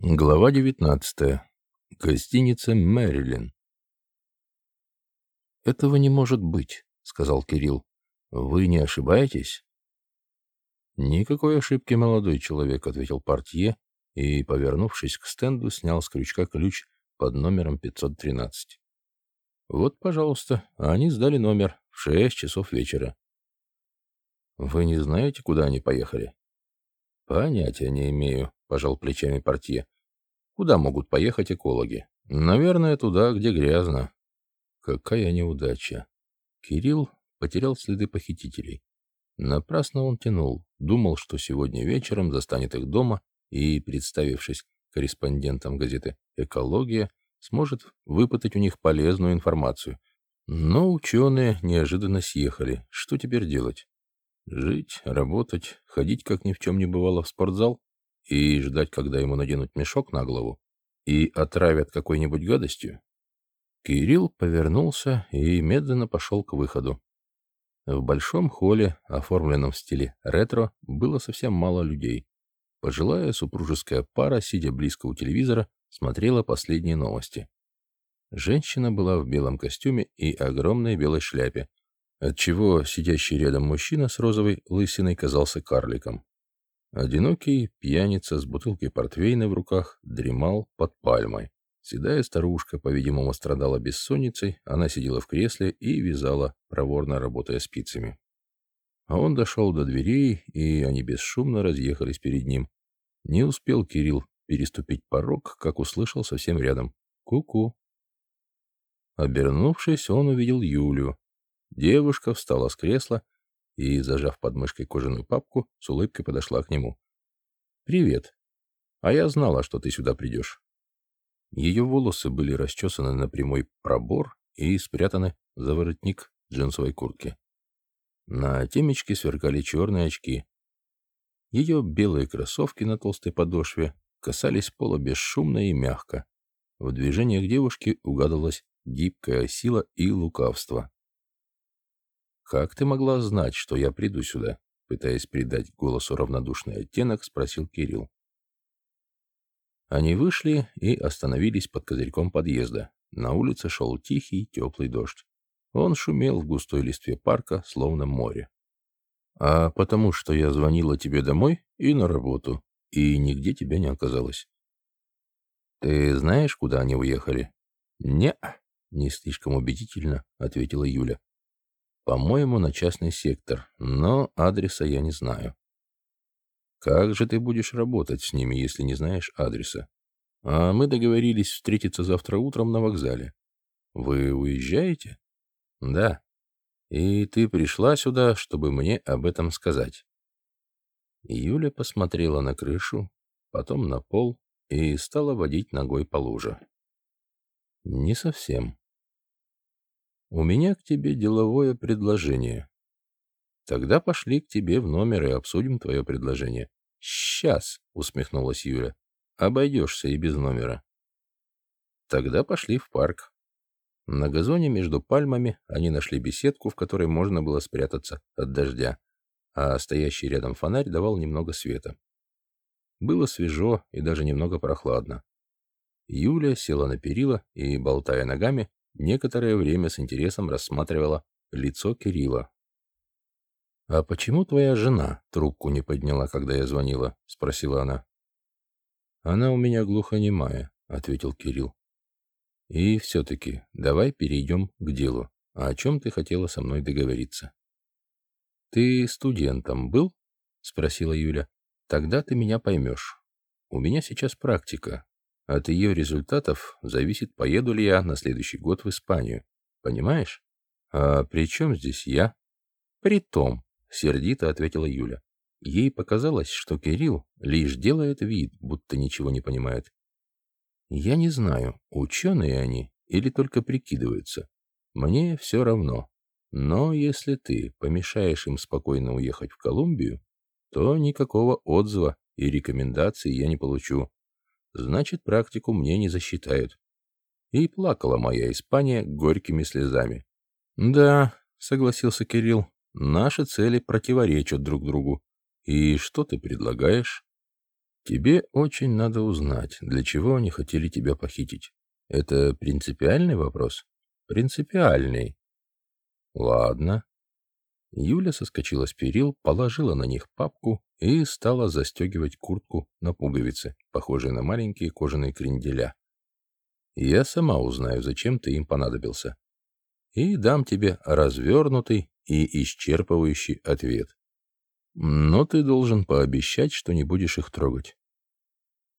Глава 19. Гостиница «Мэрилин». «Этого не может быть», — сказал Кирилл. «Вы не ошибаетесь?» «Никакой ошибки, молодой человек», — ответил портье и, повернувшись к стенду, снял с крючка ключ под номером 513. «Вот, пожалуйста, они сдали номер в шесть часов вечера». «Вы не знаете, куда они поехали?» «Понятия не имею», — пожал плечами портье. «Куда могут поехать экологи? Наверное, туда, где грязно». Какая неудача. Кирилл потерял следы похитителей. Напрасно он тянул, думал, что сегодня вечером застанет их дома и, представившись корреспондентом газеты «Экология», сможет выпытать у них полезную информацию. Но ученые неожиданно съехали. Что теперь делать? Жить, работать, ходить, как ни в чем не бывало, в спортзал и ждать, когда ему наденут мешок на голову и отравят какой-нибудь гадостью? Кирилл повернулся и медленно пошел к выходу. В большом холле, оформленном в стиле ретро, было совсем мало людей. Пожилая супружеская пара, сидя близко у телевизора, смотрела последние новости. Женщина была в белом костюме и огромной белой шляпе, отчего сидящий рядом мужчина с розовой лысиной казался карликом. Одинокий пьяница с бутылкой портвейна в руках дремал под пальмой. Седая старушка, по-видимому, страдала бессонницей, она сидела в кресле и вязала, проворно работая спицами. А он дошел до дверей, и они бесшумно разъехались перед ним. Не успел Кирилл переступить порог, как услышал совсем рядом. «Ку-ку». Обернувшись, он увидел Юлю, Девушка встала с кресла и, зажав под мышкой кожаную папку, с улыбкой подошла к нему. «Привет. А я знала, что ты сюда придешь». Ее волосы были расчесаны на прямой пробор и спрятаны за воротник джинсовой куртки. На темечке сверкали черные очки. Ее белые кроссовки на толстой подошве касались пола бесшумно и мягко. В движениях девушки угадывалась гибкая сила и лукавство. «Как ты могла знать, что я приду сюда?» Пытаясь придать голосу равнодушный оттенок, спросил Кирилл. Они вышли и остановились под козырьком подъезда. На улице шел тихий, теплый дождь. Он шумел в густой листве парка, словно море. «А потому что я звонила тебе домой и на работу, и нигде тебя не оказалось». «Ты знаешь, куда они уехали?» «Не, не слишком убедительно», — ответила Юля. По-моему, на частный сектор, но адреса я не знаю. Как же ты будешь работать с ними, если не знаешь адреса? А мы договорились встретиться завтра утром на вокзале. Вы уезжаете? Да. И ты пришла сюда, чтобы мне об этом сказать. Юля посмотрела на крышу, потом на пол и стала водить ногой по луже. Не совсем. У меня к тебе деловое предложение. Тогда пошли к тебе в номер и обсудим твое предложение. Сейчас, усмехнулась Юля. Обойдешься и без номера. Тогда пошли в парк. На газоне между пальмами они нашли беседку, в которой можно было спрятаться от дождя, а стоящий рядом фонарь давал немного света. Было свежо и даже немного прохладно. Юля села на перила и, болтая ногами, некоторое время с интересом рассматривала лицо Кирилла. «А почему твоя жена трубку не подняла, когда я звонила?» — спросила она. «Она у меня глухонемая», — ответил Кирилл. «И все-таки давай перейдем к делу. А о чем ты хотела со мной договориться?» «Ты студентом был?» — спросила Юля. «Тогда ты меня поймешь. У меня сейчас практика, от ее результатов зависит, поеду ли я на следующий год в Испанию. Понимаешь? А при чем здесь я? При том, сердито ответила Юля. Ей показалось, что Кирилл лишь делает вид, будто ничего не понимает. Я не знаю, ученые они или только прикидываются. Мне все равно. Но если ты помешаешь им спокойно уехать в Колумбию, то никакого отзыва и рекомендаций я не получу значит, практику мне не засчитают. И плакала моя Испания горькими слезами. «Да», — согласился Кирилл, — «наши цели противоречат друг другу. И что ты предлагаешь?» Тебе очень надо узнать, для чего они хотели тебя похитить. Это принципиальный вопрос? Принципиальный. Ладно. Юля соскочила с перил, положила на них папку и стала застегивать куртку на пуговицы, похожие на маленькие кожаные кренделя. Я сама узнаю, зачем ты им понадобился. И дам тебе развернутый и исчерпывающий ответ. Но ты должен пообещать, что не будешь их трогать.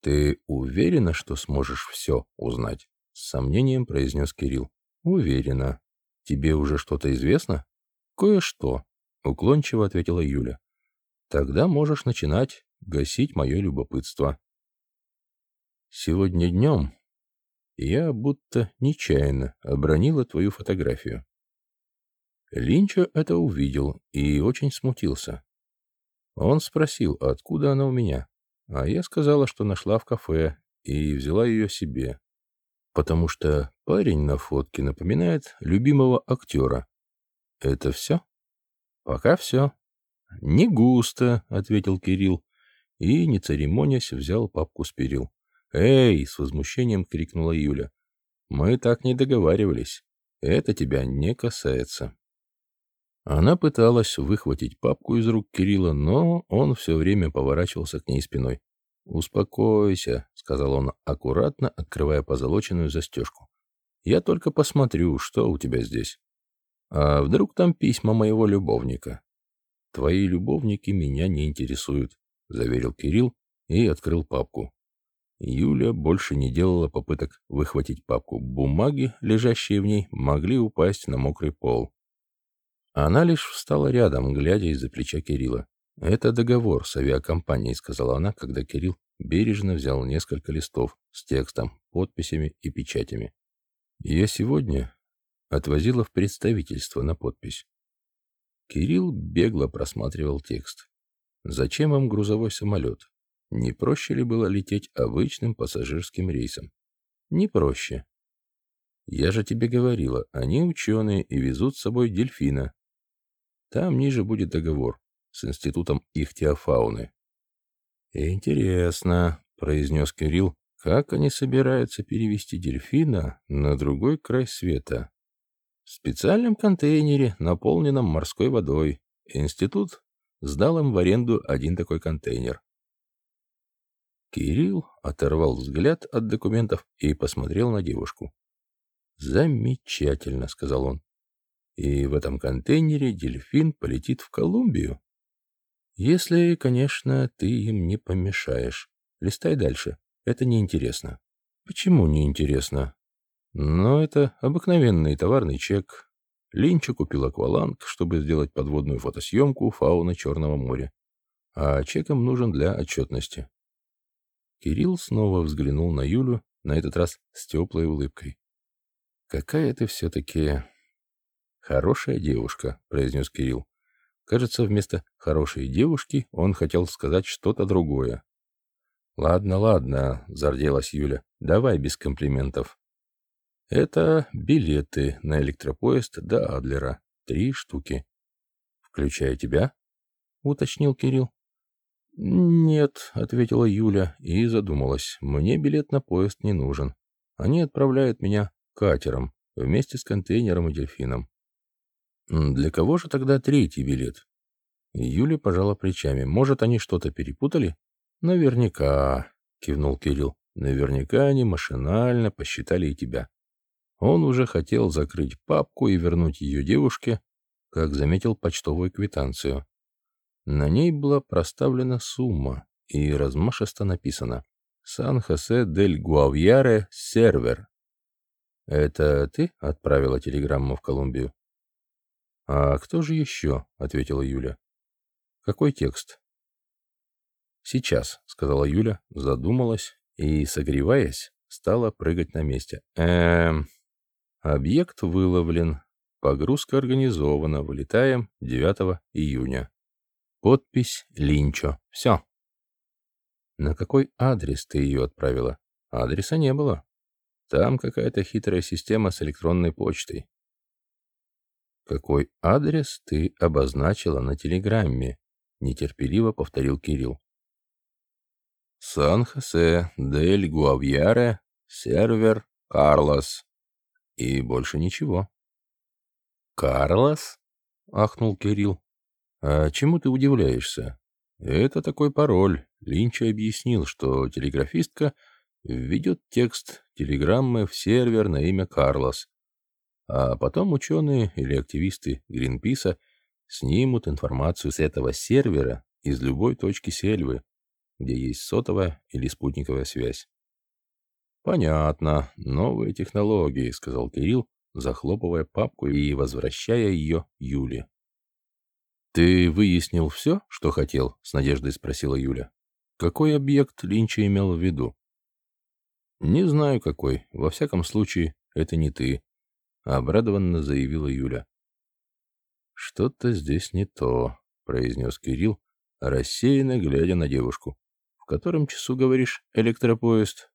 Ты уверена, что сможешь все узнать? С сомнением произнес Кирилл. Уверена. Тебе уже что-то известно? Кое-что, уклончиво ответила Юля. Тогда можешь начинать гасить мое любопытство. Сегодня днем я будто нечаянно обронила твою фотографию. Линчо это увидел и очень смутился. Он спросил, откуда она у меня, а я сказала, что нашла в кафе и взяла ее себе, потому что парень на фотке напоминает любимого актера. Это все? Пока все. Не густо, ответил Кирилл и, не церемонясь, взял папку с перил. «Эй!» — с возмущением крикнула Юля. «Мы так не договаривались. Это тебя не касается». Она пыталась выхватить папку из рук Кирилла, но он все время поворачивался к ней спиной. «Успокойся», — сказал он, аккуратно открывая позолоченную застежку. «Я только посмотрю, что у тебя здесь. А вдруг там письма моего любовника?» «Твои любовники меня не интересуют», — заверил Кирилл и открыл папку. Юля больше не делала попыток выхватить папку. Бумаги, лежащие в ней, могли упасть на мокрый пол. Она лишь встала рядом, глядя из-за плеча Кирилла. «Это договор с авиакомпанией», — сказала она, когда Кирилл бережно взял несколько листов с текстом, подписями и печатями. «Я сегодня отвозила в представительство на подпись». Кирилл бегло просматривал текст. «Зачем им грузовой самолет? Не проще ли было лететь обычным пассажирским рейсом? Не проще. Я же тебе говорила, они ученые и везут с собой дельфина. Там ниже будет договор с Институтом ихтиофауны. «Интересно», — произнес Кирилл, — «как они собираются перевести дельфина на другой край света?» «В специальном контейнере, наполненном морской водой. Институт сдал им в аренду один такой контейнер». Кирилл оторвал взгляд от документов и посмотрел на девушку. «Замечательно», — сказал он. И в этом контейнере дельфин полетит в Колумбию. Если, конечно, ты им не помешаешь. Листай дальше. Это неинтересно. Почему неинтересно? Но это обыкновенный товарный чек. Линча купил акваланг, чтобы сделать подводную фотосъемку фауны Черного моря. А чеком нужен для отчетности. Кирилл снова взглянул на Юлю, на этот раз с теплой улыбкой. «Какая ты все-таки «Хорошая девушка», — произнес Кирилл. Кажется, вместо «хорошей девушки» он хотел сказать что-то другое. «Ладно, ладно», — зарделась Юля. «Давай без комплиментов». «Это билеты на электропоезд до Адлера. Три штуки». «Включая тебя?» — уточнил Кирилл. «Нет», — ответила Юля и задумалась. «Мне билет на поезд не нужен. Они отправляют меня катером вместе с контейнером и дельфином. Для кого же тогда третий билет? Юля пожала плечами. Может, они что-то перепутали? Наверняка, кивнул Кирилл. Наверняка они машинально посчитали и тебя. Он уже хотел закрыть папку и вернуть ее девушке, как заметил почтовую квитанцию. На ней была проставлена сумма и размашисто написано «Сан-Хосе дель Гуавьяре сервер». «Это ты отправила телеграмму в Колумбию?» «А кто же еще?» — ответила Юля. «Какой текст?» «Сейчас», — сказала Юля, задумалась и, согреваясь, стала прыгать на месте. «Эм...» «Объект выловлен. Погрузка организована. Вылетаем 9 июня. Подпись Линчо. Все». «На какой адрес ты ее отправила?» «Адреса не было. Там какая-то хитрая система с электронной почтой. «Какой адрес ты обозначила на телеграмме?» — нетерпеливо повторил Кирилл. Сан-Хосе, Дель Гуавьяре, сервер, Карлос. И больше ничего. «Карлос?» — ахнул Кирилл. «А чему ты удивляешься? Это такой пароль. Линч объяснил, что телеграфистка введет текст телеграммы в сервер на имя Карлос. А потом ученые или активисты Гринписа снимут информацию с этого сервера из любой точки сельвы, где есть сотовая или спутниковая связь. «Понятно. Новые технологии», — сказал Кирилл, захлопывая папку и возвращая ее Юле. «Ты выяснил все, что хотел?» — с надеждой спросила Юля. «Какой объект Линча имел в виду?» «Не знаю, какой. Во всяком случае, это не ты», — обрадованно заявила Юля. «Что-то здесь не то», — произнес Кирилл, рассеянно глядя на девушку. «В котором часу, говоришь, электропоезд?»